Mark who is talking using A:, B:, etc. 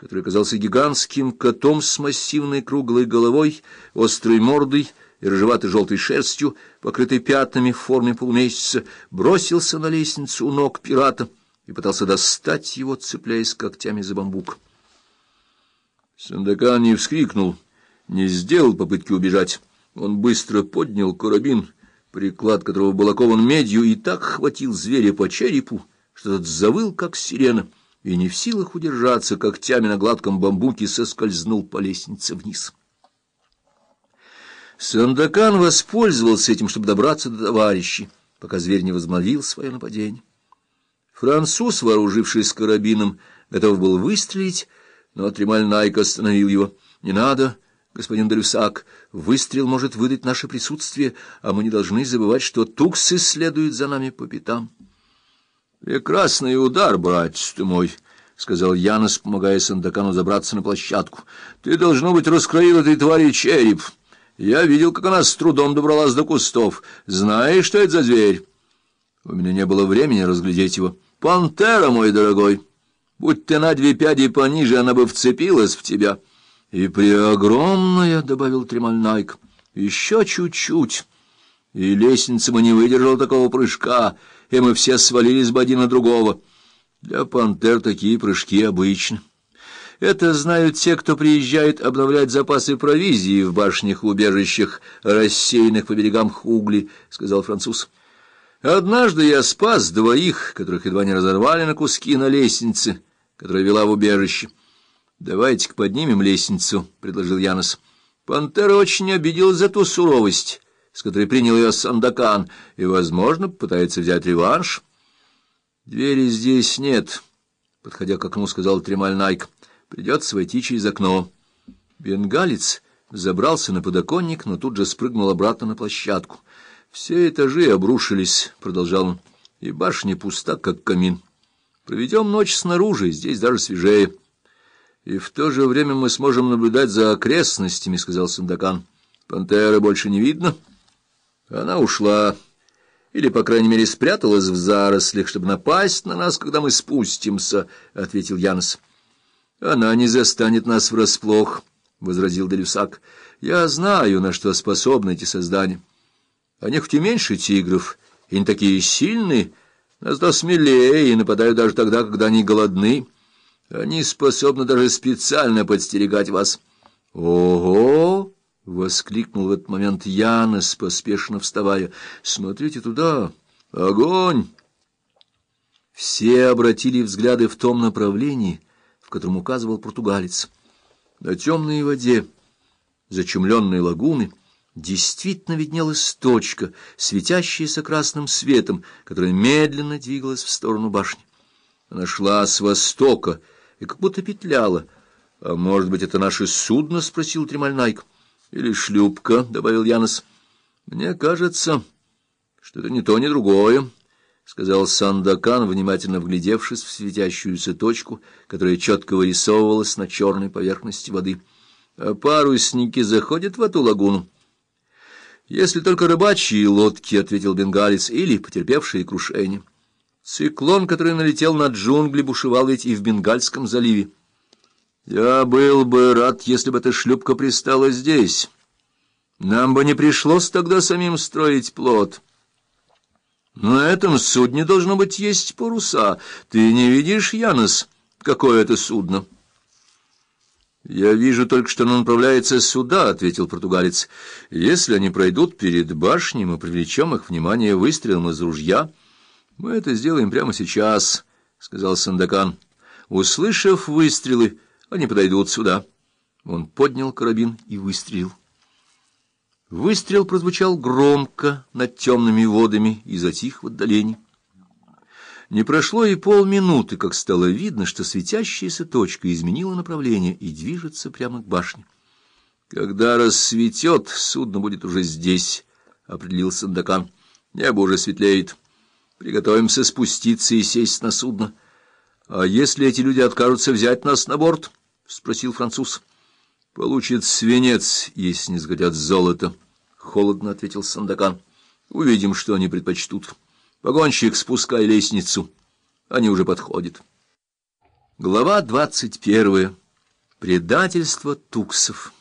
A: который казался гигантским котом с массивной круглой головой, острой мордой и рыжеватой желтой шерстью, покрытой пятнами в форме полумесяца, бросился на лестницу у ног пирата и пытался достать его, цепляясь когтями за бамбук. Сандакан не вскрикнул, не сделал попытки убежать. Он быстро поднял карабин, приклад которого был окован медью, и так хватил зверя по черепу, что тот завыл, как сирена — и не в силах удержаться, когтями на гладком бамбуке соскользнул по лестнице вниз. Сандакан воспользовался этим, чтобы добраться до товарищей, пока зверь не возмолил свое нападение. Француз, вооружившись карабином, готов был выстрелить, но Тремаль Найк остановил его. — Не надо, господин Далюсак, выстрел может выдать наше присутствие, а мы не должны забывать, что туксы следуют за нами по пятам. — Прекрасный удар, братец ты мой, — сказал Янос, помогая Сандакану забраться на площадку. — Ты, должно быть, раскроил этой твари череп. Я видел, как она с трудом добралась до кустов. Знаешь, что это за зверь? У меня не было времени разглядеть его. — Пантера, мой дорогой! Будь ты на две пяди пониже, она бы вцепилась в тебя. — И преогромная, — добавил Тремальнайк, — еще чуть-чуть. И лестница бы не выдержала такого прыжка, — и мы все свалились бы один на другого. Для пантер такие прыжки обычны. Это знают те, кто приезжает обновлять запасы провизии в башнях-убежищах, рассеянных по берегам Хугли, — сказал француз. Однажды я спас двоих, которых едва не разорвали на куски на лестнице, которая вела в убежище. — Давайте-ка поднимем лестницу, — предложил Янос. Пантера очень обиделась за ту суровость с которой принял ее Сандакан, и, возможно, пытается взять реванш. «Двери здесь нет», — подходя к окну, сказал Тремаль Найк. «Придется войти через окно». Бенгалец забрался на подоконник, но тут же спрыгнул обратно на площадку. «Все этажи обрушились», — продолжал он, — «и башня пуста, как камин. Проведем ночь снаружи, здесь даже свежее». «И в то же время мы сможем наблюдать за окрестностями», — сказал Сандакан. «Пантеры больше не видно?» Она ушла, или, по крайней мере, спряталась в зарослях, чтобы напасть на нас, когда мы спустимся, — ответил Янос. — Она не застанет нас врасплох, — возразил Делюсак. — Я знаю, на что способны эти создания. Они хоть и меньше тигров, и не такие сильные, но зато смелее и нападают даже тогда, когда они голодны. Они способны даже специально подстерегать вас. — Ого! — воскликнул в этот момент Янос, поспешно вставая. — Смотрите туда! Огонь! Все обратили взгляды в том направлении, в котором указывал португалец. На темной воде, зачумленной лагуны, действительно виднелась точка, светящаяся красным светом, которая медленно двигалась в сторону башни. Она шла с востока и как будто петляла. — А может быть, это наше судно? — спросил Тремальнайк. Или шлюпка, — добавил Янос. — Мне кажется, что это не то, ни другое, — сказал Сандакан, внимательно вглядевшись в светящуюся точку, которая четко вырисовывалась на черной поверхности воды. — А парусники заходят в эту лагуну? — Если только рыбачьи лодки, — ответил бенгалец, — или потерпевшие крушение. Циклон, который налетел на джунгли, бушевал ведь и в Бенгальском заливе. Я был бы рад, если бы эта шлюпка пристала здесь. Нам бы не пришлось тогда самим строить плот. На этом судне должно быть есть паруса. Ты не видишь, Янос, какое это судно? Я вижу только, что оно направляется сюда, — ответил португалец. Если они пройдут перед башней, мы привлечем их внимание выстрелом из ружья. Мы это сделаем прямо сейчас, — сказал Сандакан. Услышав выстрелы, они подойдут сюда. Он поднял карабин и выстрелил. Выстрел прозвучал громко над темными водами и затих в отдалении. Не прошло и полминуты, как стало видно, что светящаяся точка изменила направление и движется прямо к башне. «Когда рассветет, судно будет уже здесь», — определил Сандакан. «Небо уже светлеет. Приготовимся спуститься и сесть на судно. А если эти люди откажутся взять нас на борт?» — спросил француз. — Получит свинец, если не сгодят золото, — холодно ответил Сандакан. — Увидим, что они предпочтут. Погонщик, спускай лестницу. Они уже подходят. Глава двадцать первая. Предательство туксов.